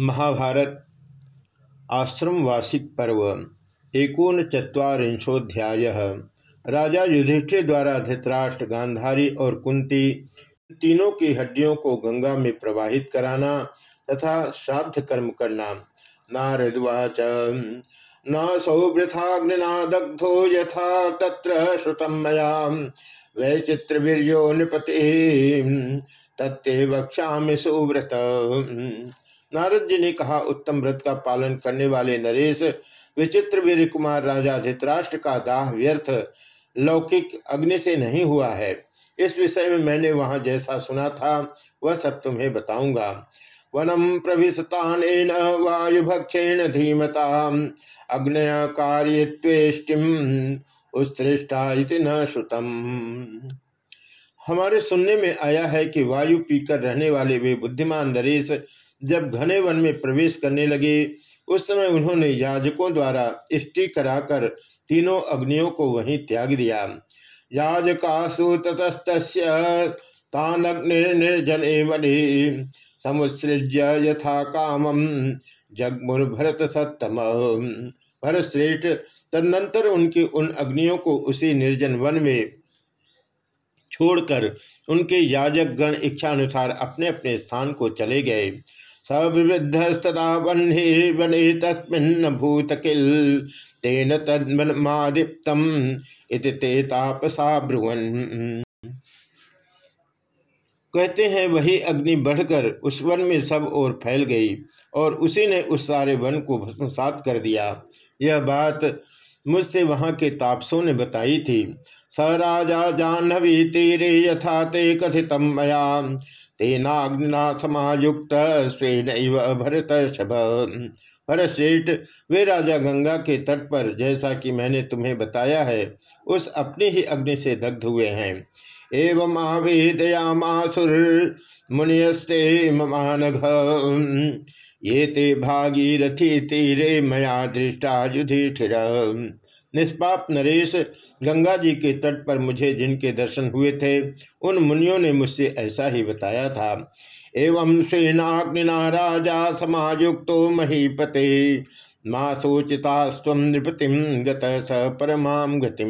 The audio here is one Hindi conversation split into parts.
महाभारत आश्रमवासिक पर्व एकोन चुरीशोध्याय राजा युधिष्ठिर द्वारा धृतराष्ट्र, गांधारी और कुंती तीनों की हड्डियों को गंगा में प्रवाहित कराना तथा श्राद्ध कर्म करना। नारदवाच न सौवृथाग्निना दग्धो यथा तत्र श्रुतम मया। वैचित्रवीर्यो नृपति तत्ते वक्षा सुव्रत। नारद जी ने कहा, उत्तम व्रत का पालन करने वाले नरेश, विचित्र वीर कुमार राजा धृतराष्ट्र का दाह व्यर्थ लौकिक अग्नि से नहीं हुआ है। इस विषय में मैंने वहाँ जैसा सुना था, वह सब तुम्हें बताऊँगा। वनम प्रभिशतान वायुभक्षेण धीमता अग्नय कार्येष्टिम उत्सृष्टा न श्रुतम। हमारे सुनने में आया है कि वायु पीकर रहने वाले वे बुद्धिमान नरेश जब घने वन में प्रवेश करने लगे, उस समय उन्होंने याजकों द्वारा इष्टि कराकर तीनों अग्नियों को वहीं त्याग दिया। याजकासु ततस्त तानग्निर्जन वने यथा कामम जगमुर भरत सत्तम। भरत श्रेष्ठ तदनंतर उनकी उन अग्नियों को उसी निर्जन वन में छोड़कर उनके याजक गण इच्छानुसार अपने अपने स्थान को चले गए। ब्रुवन। कहते हैं, वही अग्नि बढ़कर उस वन में सब ओर फैल गई और उसी ने उस सारे वन को भस्मसात कर दिया। यह बात मुझसे वहाँ के तापसों ने बताई थी। स राजा जाह्नवी तीरे यथा ते कथित मया। तेनाग्निनाथमायुक्त स्वेन भरत भरत श्रेष्ठ वे राजा गंगा के तट पर, जैसा कि मैंने तुम्हें बताया है, उस अपने ही अग्नि से दग्ध हुए हैं। एवं आवेदयामासुर मुनियस्ते ममानघ ये ते भागीरथी तीरे मया दृष्टा युधिष्ठिर। निष्पाप नरेश गंगा जी के तट पर मुझे जिनके दर्शन हुए थे, उन मुनियों ने मुझसे ऐसा ही बताया था। एवं सेनाग्निना राजा समायुक्तो महीपते, माँ सोचिता स्व नृपतिम गत स परमाम गतिम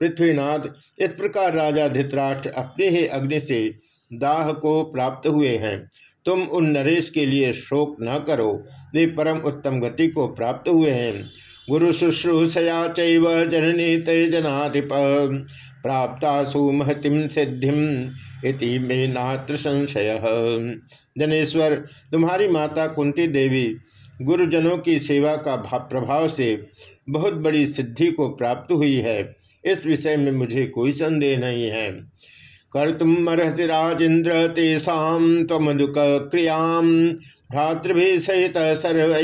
पृथ्वीनाथ, इस प्रकार राजा धित्राष्ट्र अपने ही अग्नि से दाह को प्राप्त हुए हैं। तुम उन नरेश के लिए शोक न करो, वे परम उत्तम गति को प्राप्त हुए हैं। गुरु शुश्रूषया चैव जननी तेजनाधिप। प्राप्ता सुमहतिम सिद्धिम इति में नात्र संशय। जनेश्वर, तुम्हारी माता कुंती देवी गुरुजनों की सेवा का प्रभाव से बहुत बड़ी सिद्धि को प्राप्त हुई है। इस विषय में मुझे कोई संदेह नहीं है। कर्तुम अर्ति राजेन्द्र तेषा तमदुक क्रिया भ्रातृभि सहित सर्व।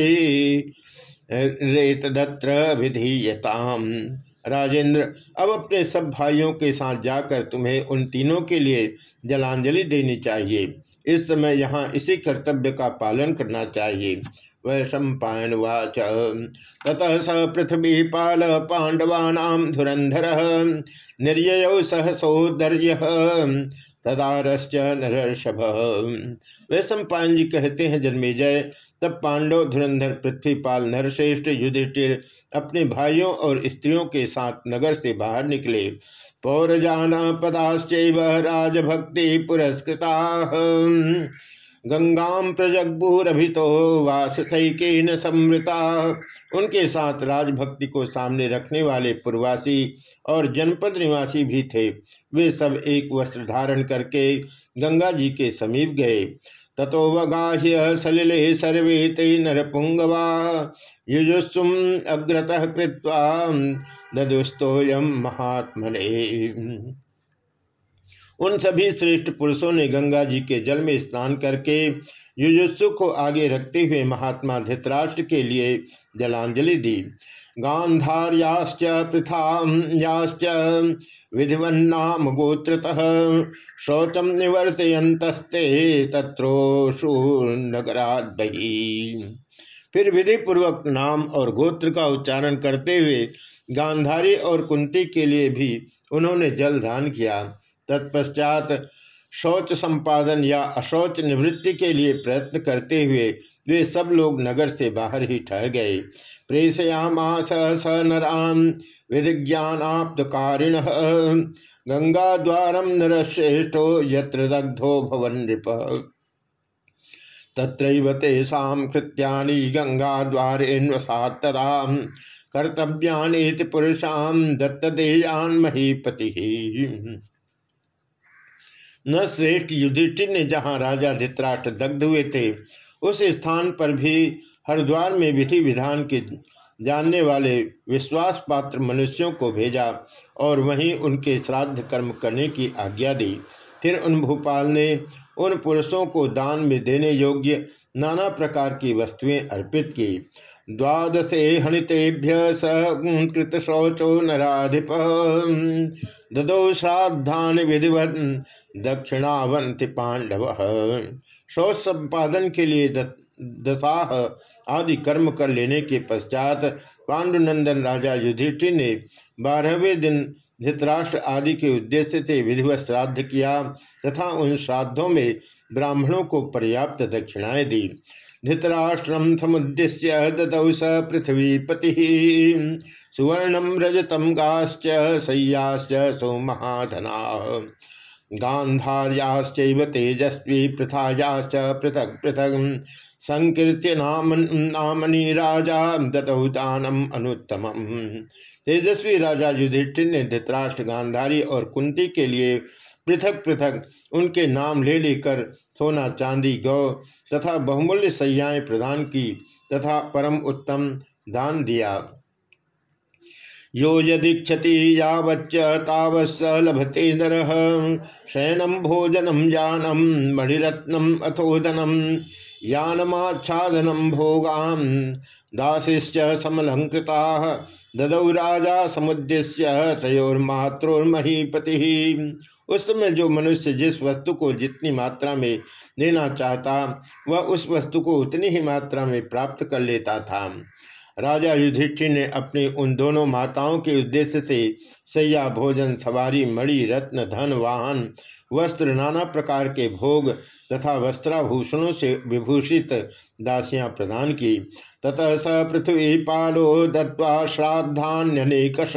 रेतदत्र विधीयताम। राजेंद्र, अब अपने सब भाइयों के साथ जाकर तुम्हें उन तीनों के लिए जलांजलि देनी चाहिए। इस समय यहाँ इसी कर्तव्य का पालन करना चाहिए। वह सम्पायन वाच ततः स पृथ्वी पाल पांडवानाम धुरंधर निर्य सह सौदर्य तदारश्च नरषभ वैश्व पायन जी कहते हैं, जन्मेजय, तब पांडव धुरंधर पृथ्वीपाल नरश्रेष्ठ युधिष्ठिर अपने भाइयों और स्त्रियों के साथ नगर से बाहर निकले। पौरजाना पदाश्च राजभक्ति पुरस्कृता। गंगाम प्रजगभूरभितो वासैकेन समृता उनके साथ राजभक्ति को सामने रखने वाले पूर्वासी और जनपद निवासी भी थे। वे सब एक वस्त्र धारण करके गंगा जी के समीप गए। ततो वगाह्य सलिले सर्वे ते नरपुंगवा। युजुस्सुम अग्रतः कृत्वा ददुस्तोयम महात्मने। उन सभी श्रेष्ठ पुरुषों ने गंगा जी के जल में स्नान करके युजुत्सु को आगे रखते हुए महात्मा धृतराष्ट्र के लिए जलांजलि दी। गांधार्याश्च पृथायाश्च विधिवन्नाम गोत्रतः शौचम निवर्तयंतस्ते तत्रोषु नगराद फिर विधि पूर्वक नाम और गोत्र का उच्चारण करते हुए गांधारी और कुंती के लिए भी उन्होंने जल दान किया। तत्पश्चात शौच संपादन या अशौच निवृत्ति के लिए प्रयत्न करते हुए वे सब लोग नगर से बाहर ही ठहर गए। प्रेषयामास स नराम विधिज्ञानाप्तकारिण। गंगा द्वारम नरश्रेष्ठो यत्र दग्धो भवन नृप। तत्रैव तेषां कृत्यानि गङ्गाद्वारेन्वसात्तदा कर्तव्यानीति पुरुषां दत्तदेयान् महीपति न श्रेष्ठ युधिष्ठिर ने जहाँ राजा धित्राष्ट्र दग्ध हुए थे, उस स्थान पर भी हरिद्वार में विधि विधान के जानने वाले विश्वास पात्र मनुष्यों को भेजा और वहीं उनके श्राद्ध कर्म करने की आज्ञा दी। फिर उन भोपाल ने उन पुरुषों को दान में देने योग्य नाना प्रकार की वस्तुएँ अर्पित की। द्वादशे हणितेभ्य सकृत शौचो नराधिप। ददो श्राद्धा विधिवत दक्षिणावंति पांडव शौच संपादन के लिए दशाह आदि कर्म कर लेने के पश्चात पांडुनंदन राजा युधिष्ठिर ने बारहवें दिन धृतराष्ट्र आदि के उद्देश्य से विधिवत श्राद्ध किया तथा उन श्राद्धों में ब्राह्मणों को पर्याप्त दक्षिणाएँ दी। धृतराष्ट्रम समुद्देश्य ददौ स पृथ्वीपति। सुवर्णम रजतम गाश्च सो महाधना गांधार्याश्च तेजस्वी पृथायाश्च पृथक पृथक। संकीर्त्य नाम नामनी राजा दतौ दानम अनुत्तम तेजस्वी राजा युधिष्ठिर ने धृतराष्ट्र गांधारी और कुंती के लिए पृथक पृथक उनके नाम ले लेकर सोना, चांदी, गौ तथा बहुमूल्य सैयाएँ प्रदान की तथा परम उत्तम दान दिया। यो यदीक्षति यावच्च तावस् लभते नर। शयनम भोजनम जानम मणिरत्नम अथोदनम यानमाच्छादनम भोगाम दासिश्च समलंकृता ददौ राजा समुद्देश्य तयोर्मात्रोर्महीपति। उस समय जो मनुष्य जिस वस्तु को जितनी मात्रा में देना चाहता, वह उस वस्तु को उतनी ही मात्रा में प्राप्त कर लेता था। राजा युधिष्ठिर ने अपनी उन दोनों माताओं के उद्देश्य से सैया भोजन, सवारी, मणि, रत्न, धन, वाहन, वस्त्र, नाना प्रकार के भोग तथा वस्त्राभूषणों से विभूषित दासियाँ प्रदान की। ततः स पृथ्वी पालो दत्वा श्राद्धान्यनेकश।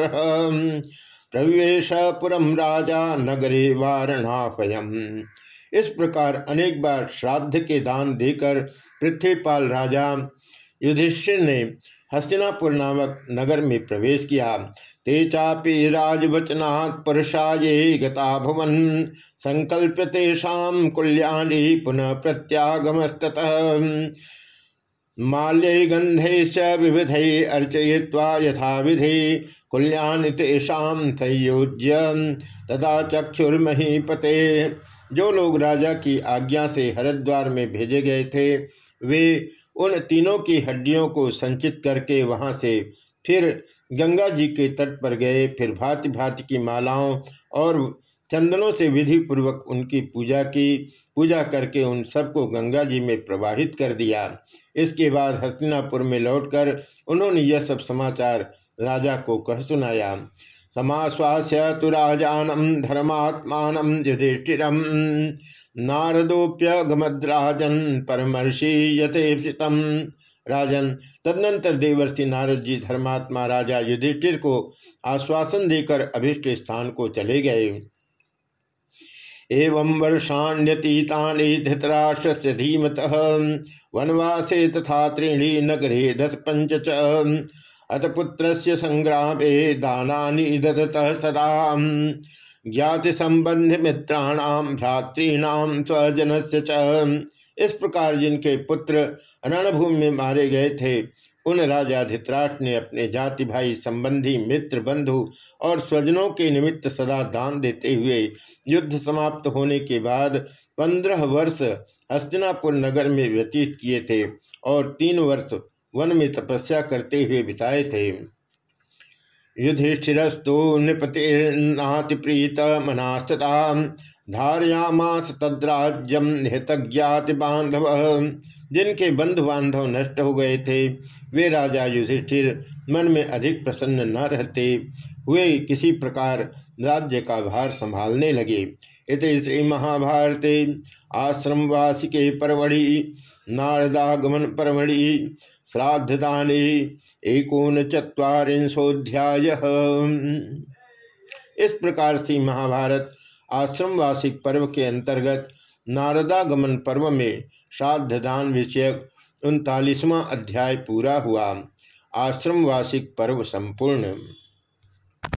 प्रवेश पुरम राजा नगरे वारणापयम इस प्रकार अनेक बार श्राद्ध के दान देकर पृथ्वीपाल राजा युधिष्ठिर ने हस्तिनापुर नामक नगर में प्रवेश किया। ते चापी राजवचना पुरुषा ये गता भुवन। संकल्प तेषाम कुल्याणी पुनः प्रत्यागमस्त माल्य गंधे विविध अर्चय्वा यथा विधि कुल्यान तेषाम संयोज्य। तथा चक्षुर्महीपते। जो लोग राजा की आज्ञा से हरिद्वार में भेजे गए थे, वे उन तीनों की हड्डियों को संचित करके वहाँ से फिर गंगा जी के तट पर गए। फिर भांति भांति की मालाओं और चंदनों से विधि पूर्वक उनकी पूजा की। पूजा करके उन सबको गंगा जी में प्रवाहित कर दिया। इसके बाद हस्तिनापुर में लौटकर उन्होंने यह सब समाचार राजा को कह सुनाया। समाश्वास्य तु राजानम धर्मात्मान युधिष्ठिरम। नारदोप्यगमद्राजन परमर्षि यथेषितम राजन, तदनंतर देवर्षि नारद जी धर्मात्मा राजा युधिष्ठिर को आश्वासन देकर अभिष्ट स्थान को चले गए। एवं वर्षाण्यतीता धृतराष्ट्र से धीमत वनवासे तथा त्रीणी नगरे दत पंच अत पुत्र संग्राम दाना ददत सदा। ज्ञाति संबंध मित्राणाम भ्रातृणाम स्वजन से इस प्रकार जिनके पुत्र रणभूमि में मारे गए थे, उन राजा धित्राट ने अपने जाति भाई, संबंधी, मित्र बंधु और स्वजनों के निमित्त सदा दान देते हुए युद्ध समाप्त होने के बाद पंद्रह वर्ष हस्तिनापुर नगर में व्यतीत किए थे और तीन वर्ष वन में तपस्या करते हुए बिताए थे। युधिष्ठिरस्तु नृपतिर्नाति प्रीत मनास्तता धारयामास तद्राज्यम निहत ज्ञाति बांधव, जिनके बंधु बांधव नष्ट हो गए थे। वे राजा युधिष्ठिर मन में अधिक प्रसन्न न रहते। हुए किसी प्रकार राज्य का भार संभालने लगे। इत श्री महाभारते आश्रम वासिके परमढ़ि नारदागमन परमढ़ि श्राद्धदाने एकोन चुरीशोध्याय इस प्रकार से महाभारत आश्रम वार्षिक पर्व के अंतर्गत नारदागमन पर्व में श्राद्धदान विषयक उनतालीसवां अध्याय पूरा हुआ। आश्रम वार्षिक पर्व संपूर्ण।